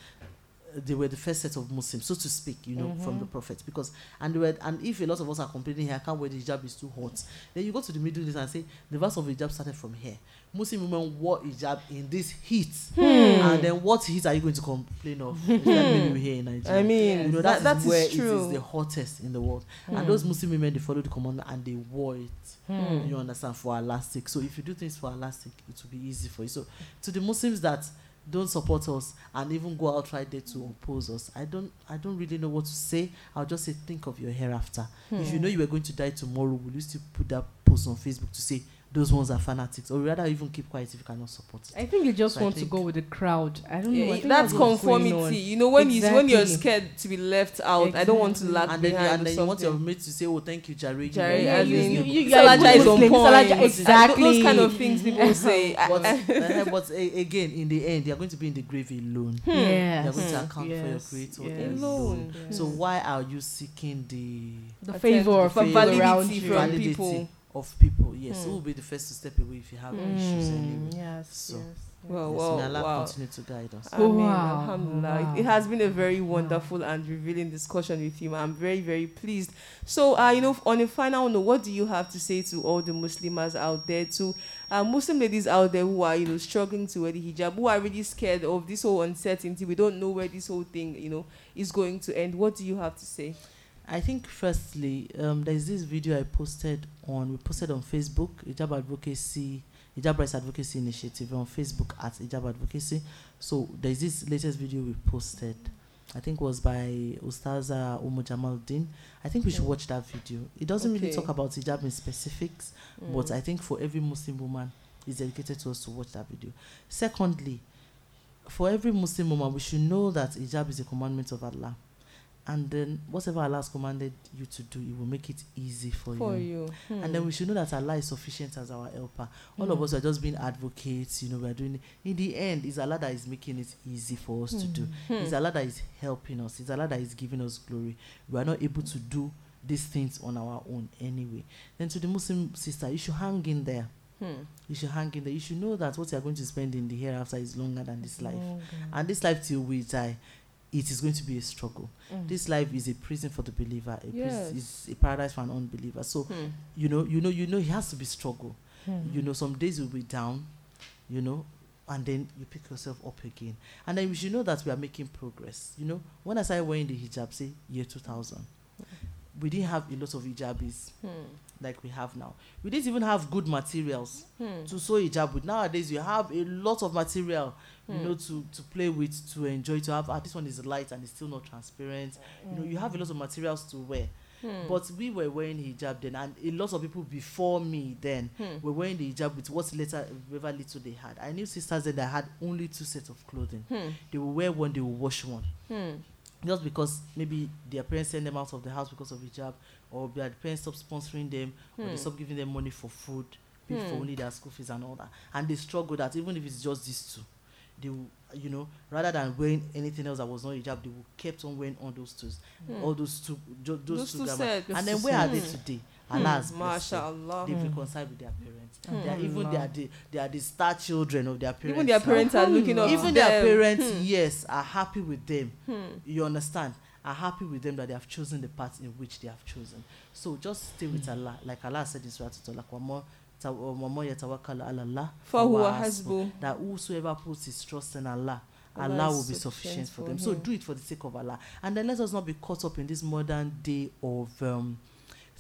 they were the first set of Muslims, so to speak, you know, from the Prophet. Because and they were, and if a lot of us are complaining here, I can't wear the hijab is too hot. Then you go to the Middle East and say the verse of hijab started from here. Muslim women wore hijab in this heat, Hmm. and then what heat are you going to complain of? Here in Nigeria. I mean, you know that, that that is where is it is the hottest in the world. Hmm. And those Muslim women they follow the commandment and they wore it. You understand for sake. So if you do things for sake, it will be easy for you. So to the Muslims that don't support us and even go out right there to oppose us, I don't I don't really know what to say. I'll just say think of your hereafter. If you hmm. know you were going to die tomorrow, will you still put that post on Facebook to say those ones are fanatics or rather even keep quiet if you cannot support it I think you just So I want to go with the crowd. I don't know. I Yeah, think that's conformity. You know, when you when you're scared to be left out, I don't want to Exactly. lag and then, behind. and or then you want your something. mate to say oh thank you Jare Jare, Yeah, as you- in, you- you- you Salaja a good is on point. Salaja- exactly. Those kind of things people say. but, I- but again in the end they are going to be in the grave alone Hmm. Yes. they are going to account Yes, for your creator yes. Alone. so why are you seeking the The favor of for people validity from people. Of people yes Hmm. who will be the first to step away if you have issues anyway Yes. So, yes. Well, yes, well, may Allah wow. continue to guide us I mean, Wow, alhamdulillah. wow. It has been a very wonderful and revealing discussion with you. I'm very, very pleased. So, uh, you know, on a final note, what do you have to say to all the Muslims out there, to uh, Muslim ladies out there who are, you know, struggling to wear the hijab, who are really scared of this whole uncertainty? We don't know where this whole thing, you know, is going to end. What do you have to say? I think firstly, um, there's this video I posted on we posted on Facebook, Hijab Advocacy, Hijab Rights Advocacy Initiative on Facebook at Hijab Advocacy. So there's this latest video we posted. I think was by Ustaza Umu Jamaluddin. I think we should watch that video. It doesn't really talk about hijab in specifics, but Mm. I think for every Muslim woman, it's dedicated to us to watch that video. Secondly, for every Muslim woman, we should know that hijab is a commandment of Allah. And then whatever Allah has commanded you to do, it will make it easy for, for you. you. And then we should know that Allah is sufficient as our helper. All of Hmm. us are just being advocates, you know, we are doing it. In the end, it's Allah that is making it easy for us to do. Hmm. It's Allah that is helping us. It's Allah that is giving us glory. We are not able to do these things on our own anyway. Then to the Muslim sister, you should hang in there. Hmm. You should hang in there. You should know that what you are going to spend in the hereafter is longer than this life. And this life till we die, it is going to be a struggle. Mm. This life is a prison for the believer. A Yes. prison, it's a paradise for an unbeliever. So Hmm. you know, you know, you know, it has to be struggle. Hmm. You know, some days you'll be down, you know, and then you pick yourself up again. And then we should know that we are making progress. You know, when I started wearing the hijab, say year 2000, we didn't have a lot of hijabis Hmm. like we have now. We didn't even have good materials Hmm. to sew hijab with. Nowadays, you have a lot of material, you Hmm. know, to, to play with, to enjoy, to have. Ah, this one is light and it's still not transparent. You know, you have a lot of materials to wear. Hmm. But we were wearing hijab then, and a lot of people before me then Hmm. were wearing the hijab with what little, whatever little they had. I knew sisters that had only two sets of clothing. Hmm. They will wear one, they will wash one. Hmm. Just because maybe their parents send them out of the house because of hijab, or their parents stop sponsoring them, or Hmm. they stop giving them money for food, pay for Hmm. only their school fees and all that. And they struggle that even if it's just these two, they will, you know, rather than wearing anything else that was not hijab, they will kept on wearing all those two, Hmm. all those two, those, Those two, two grammar. And then where are they sets. today? Hmm. Allah has blessed them. Mashallah. They've Hmm. reconciled with their parents. Hmm. They are even they are the they are the star children of their parents. Even their parents are looking up. even their them. parents, Hmm. yes, are happy with them. Hmm. You understand? Are happy with them that they have chosen the path in which they have chosen. So just stay with Allah, like Allah said in Surah Al-Talaq, "Wama ta- wama yatawakkal ala Allah, فهو fahuwa hasbuh." حسبه that whosoever puts his trust in Allah, Allah Allah is will be sufficient sufficient for for them. So him. do it for the sake of Allah. And then let us not be caught up in this modern day of um,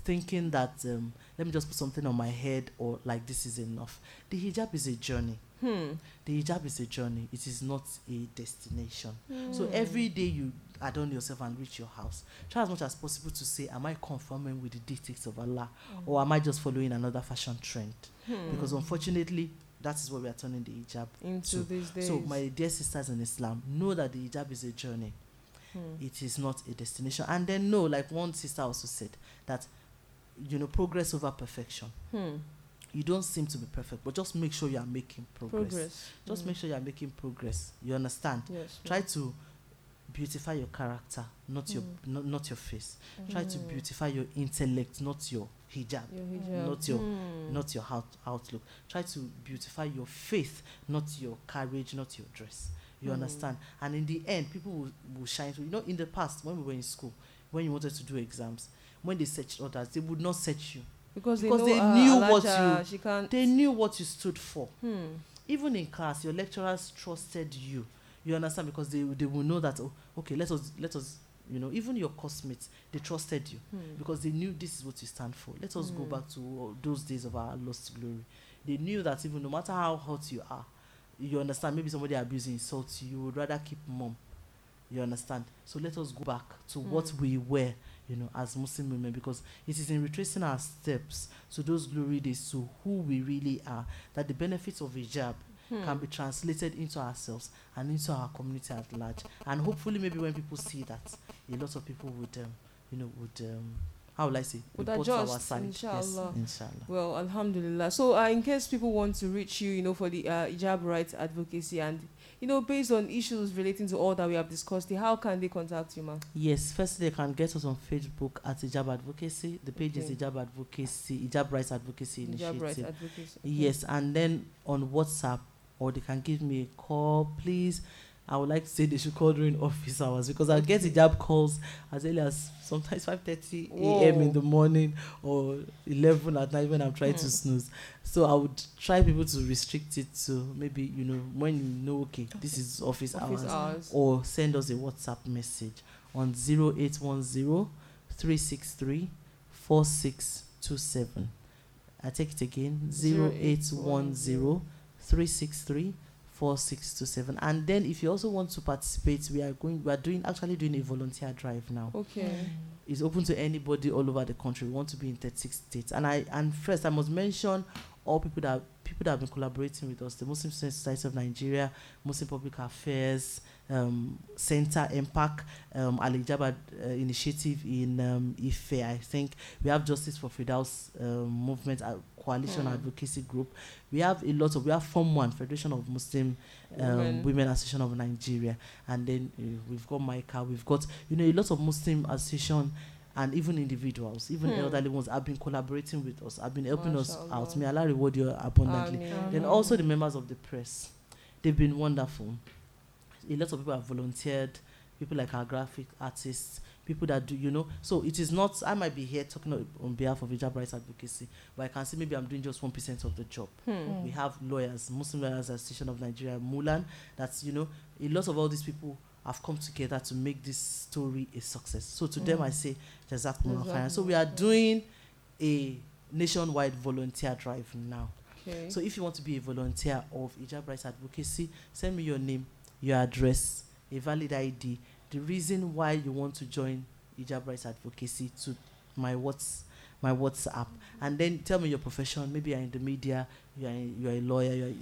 thinking that um, let me just put something on my head or like this is enough. The hijab is a journey. Hmm. The hijab is a journey. It is not a destination. Hmm. So every day you adorn yourself and reach your house, try as much as possible to say, Am I conforming with the dictates of Allah? Or am I just following another fashion trend? Hmm. Because unfortunately, that is what we are turning the hijab into so- these days. so, my dear sisters in Islam, know that the hijab is a journey. Hmm. It is not a destination. And then know, like one sister also said, that you know, progress over perfection. Hmm. You don't seem to be perfect, but just make sure you are making progress. Progress. Just Hmm. make sure you are making progress. You understand? Yes. Try to beautify your character, not your Mm. not, not your face. Try to Mm. beautify your intellect, not your hijab. Your hijab. Not your- Hmm. Not your out- outlook. Try to beautify your faith, not your courage, not your dress. You Mm. understand? And in the end, people will, will shine through. You know, in the past, when we were in school, when you wanted to do exams, when they searched others, they would not search you. because they, because know, they uh, knew what you- She can't. They knew what you stood for. Hmm. Even in class, your lecturers trusted you. You understand? Because they, they will know that, oh, okay, let us, let us, you know, even your classmates, they trusted you Hmm. because they knew this is what you stand for. Let us go Mm. back to those days of our lost glory. They knew that even no matter how hot you are, you understand, maybe somebody abusing insults you, you would rather keep mum. You understand? So let us go back to what Mm. we were. you know, as Muslim women, because it is in retracing our steps to those glory days to who we really are that the benefits of hijab Hmm. can be translated into ourselves and into our community at large. And hopefully, maybe when people see that, a lot of people would, um, you know, would, um, how will I say, Would to our adjust, side. inshallah. Yes, inshallah. Well, Alhamdulillah. So, uh, in case people want to reach you, you know, for the uh, hijab rights advocacy and, you know, based on issues relating to all that we have discussed, how can they contact you, ma'am? Yes, first they can get us on Facebook at Hijab Advocacy. The page Okay. is Hijab Advocacy, Hijab Rights Advocacy Hijab rights Initiative. advocacy. Okay. Yes, and then on WhatsApp, or they can give me a call, please. I would like to say they should call during office hours because I get hijab calls as early as sometimes 5:30 a.m. in the morning or 11 at night when I'm trying to Hmm. snooze. So I would try people to restrict it to maybe you know when you know okay this is office, Office hours hours. or send us a WhatsApp message on 0810 363 4627. I take it again 0810 363 4627. And then if you also want to participate, we are going we are doing actually doing a volunteer drive now. Okay. It's open to anybody all over the country. We want to be in 36 states. And I and first I must mention all people that people that have been collaborating with us, the Muslim Student Society of Nigeria, Muslim Public Affairs, um, Center, MPAC, um, Al Ijaba uh, Initiative in um, Ife. I think we have Justice for Fidel's um, Movement uh, Coalition Hmm. Advocacy Group. We have a lot of we have FOMWAN Federation of Muslim um, Women. Women Association of Nigeria, and then uh, we've got Micah, we've got you know a lot of Muslim association and even individuals, even Hmm. elderly ones, have been collaborating with us, have been helping us out. May Allah reward you abundantly. Ameen. Then also the members of the press, they've been wonderful. A lot of people have volunteered. People like our graphic artists, people that do, you know. So it is not. I might be here talking on- on behalf of hijab rights advocacy, but I can see maybe I'm doing just one percent of the job. Hmm. We have lawyers, Muslim Lawyers Association of Nigeria, Mulan. That's you know, a lot of all these people have come together to make this story a success. So to them, mm. I say, Jazakumullah. So we are doing a nationwide volunteer drive now. Okay. So if you want to be a volunteer of hijab rights advocacy, send me your name, your address, a valid ID, the reason why you want to join hijab rights advocacy to my what's my WhatsApp, mm-hmm. and then tell me your profession. Maybe you're in the media, you're a, you're a lawyer. You're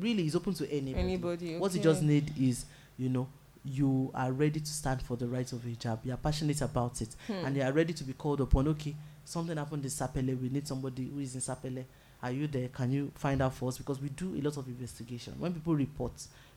really it's open to anybody. Anybody. What you just need is you know you are ready to stand for the rights of hijab. You are passionate about it Hmm. and you are ready to be called upon. Okay, something happened in Sapele. We need somebody who is in Sapele. Are you there? Can you find out for us? Because we do a lot of investigation. When people report,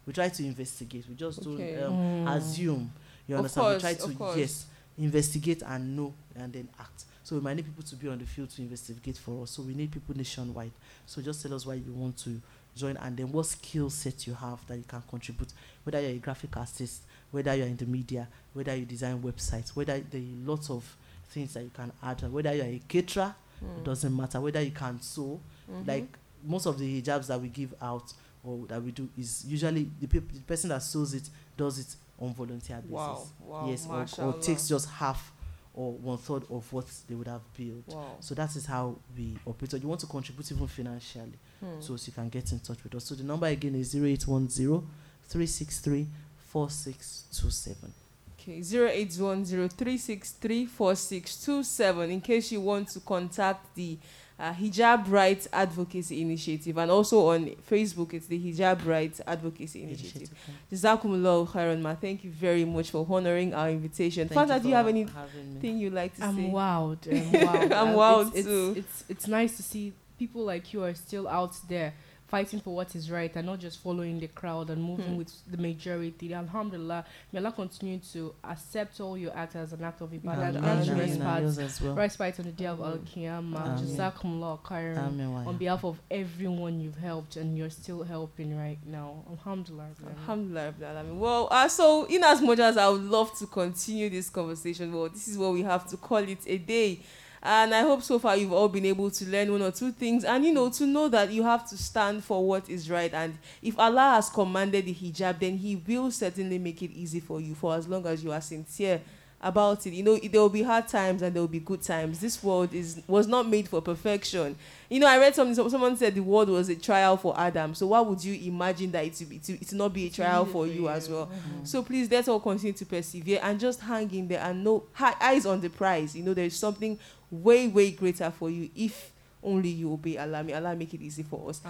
we try to investigate. We just Okay. don't um, assume. You understand? course, we try to course. yes investigate and know and then act. So we might need people to be on the field to investigate for us. So we need people nationwide. So just tell us why you want to join and then what skill set you have that you can contribute. Whether you're a graphic artist, whether you're in the media, whether you design websites, whether there are lots of things that you can add, whether you're a caterer, Hmm. it doesn't matter. Whether you can sew, Mhm. like most of the hijabs that we give out or that we do is usually the, peop- the person that sews it does it on volunteer basis. Wow. Wow. yes, or, or takes just half or one third of what they would have billed. Wow. So that is how we operate. So you want to contribute even financially, Hmm. so you can get in touch with us. So the number again is 0810 363 4627. Okay, 0810-363-4627 in case you want to contact the uh, Hijab Rights Advocacy Initiative and also on Facebook it's the Hijab Rights Advocacy Initiative. Jazakumullah khairan ma. Thank you very much for honoring our invitation. Thank Fanta, do you for have having anything me. you'd like to? I'm wowed. I'm wowed. I'm Um, wowed it's, it's, too. It's, it's nice to see people like you are still out there fighting for what is right and not just following the crowd and moving Hmm. with the majority. Alhamdulillah, may Allah continue to accept all your acts as an act of ibadah and Ameen. grant you Ameen. Respite, Yours as well. respite on the day of Al Ameen. Qiyamah. Ameen. Jazakumullah khairan. On behalf of everyone you've helped and you're still helping right now. Alhamdulillah. Alhamdulillah. Well, uh, so in as much as I would love to continue this conversation, well, this is what we have to call it a day. And I hope so far you've all been able to learn one or two things and, you know, to know that you have to stand for what is right. And if Allah has commanded the hijab, then He will certainly make it easy for you for as long as you are sincere about it. You know, there will be hard times and there will be good times. This world is was not made for perfection. You know, I read something. Someone said the world was a trial for Adam. So why would you imagine that it to be to, it to not be a trial for you as well? So please, let's all continue to persevere and just hang in there and know eyes on the prize. You know, there is something way way greater for you if only you obey Allah. May Allah make it easy for us.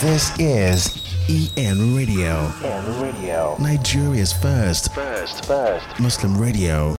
This is EN Radio, EN Radio. Nigeria's first First. First. Muslim radio.